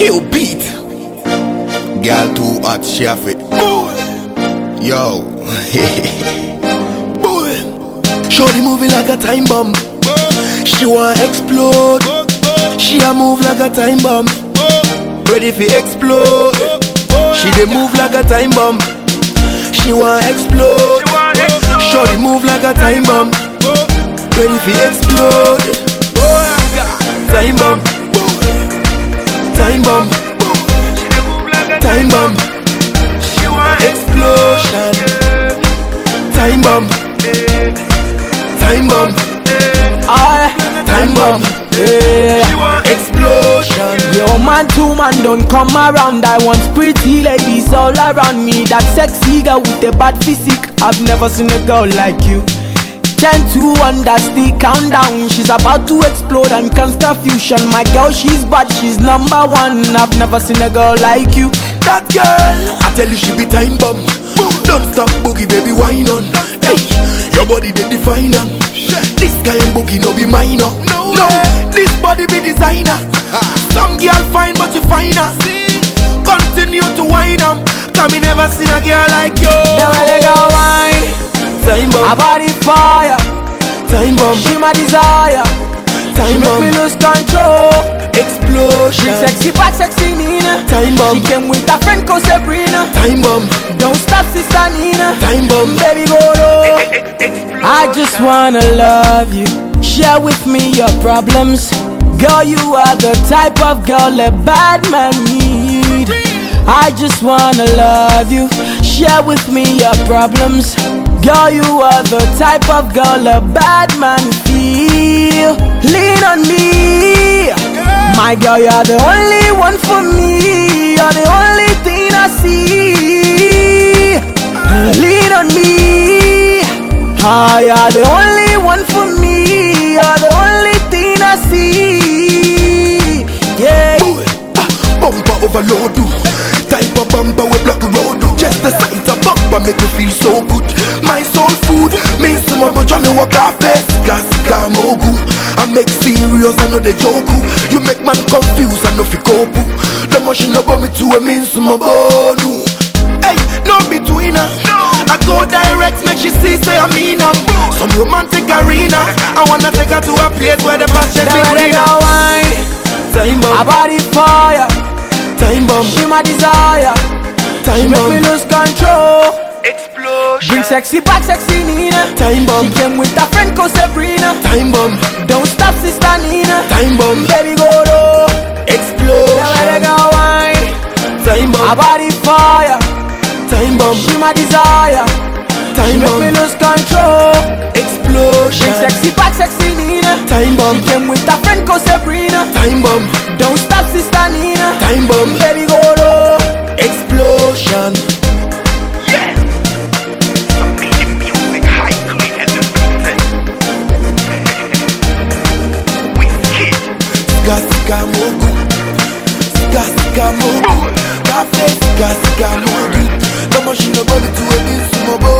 Kill beat. Girl too hot, she have it. Yo. Boy. Shorty moving like a time bomb. She want explode. She a move like a time bomb. Ready for explode. She dey move like a time bomb. She want explode. Shorty move like a time bomb. Ready for explode. Time bomb. Time bomb. Time bomb. Explosion. Time bomb. Time bomb. I Time bomb. yeah. Explosion. Yo, man, two man don't come around. I want pretty ladies all around me. That sexy girl with the bad physique. I've never seen a girl like you. 10 to 1, that's the countdown. She's about to explode and can't stop fusion. My girl, she's bad, she's number one. I've never seen a girl like you. That girl, I tell you she be time bomb. Don't stop boogie, baby, wine on. Hey, your body they define on. This guy and boogie no be minor. No, no this body be designer. Some girl fine, but you finer. Continue to wine on. Cause me never seen a girl like you. Time bomb, body fire. time bomb, She my desire. She time make me lose control. Explosion. She sexy back, sexy Nina. Time bomb, She came with her friend called Sabrina. time bomb, Don't stop, sister Nina. time bomb. Baby, go low. I just wanna love you. Share with me your problems. Girl, you are the type of girl a bad man need. I just wanna love you. Share with me your problems. Girl, you are the type of girl a bad man feel. Lean on me. My girl, you're the only one for me. You're the only thing I see. Lean on me. Ah, you're the only one for me. Road. Oh. Just the sight of bumper make me feel so good. My soul food, means me some of Johnny walk off face. Gas mogu. I make serious, I know the joke. Oh. You make man confused, I know fi cope. Oh. The machine about me to a mean some bonu. Hey, no between us. I go direct, make she see, say I mean her. Some romantic arena. I wanna take her to a place where the passion The be way they greener. wine, Time my bomb, body fire. time bomb, She my desire. Time bomb. Make me lose control. Explosion. Bring sexy back, sexy Nina. Time bomb. She came with her friend called Sabrina. time bomb, Don't stop, sister Nina. time bomb. Baby, go low. The way they Explosion. go wine, Time my bomb, body fire. time bomb, She my desire. time bomb. Make me lose control. Explosion. Bring sexy back, sexy Nina. Time bomb. She came with her friend called Sabrina. time bomb, Don't stop, sister Nina. time bomb. Baby, go low. Siga mogu, siga siga mogu, cafe siga siga mogu. No machine no body to a bin sumo.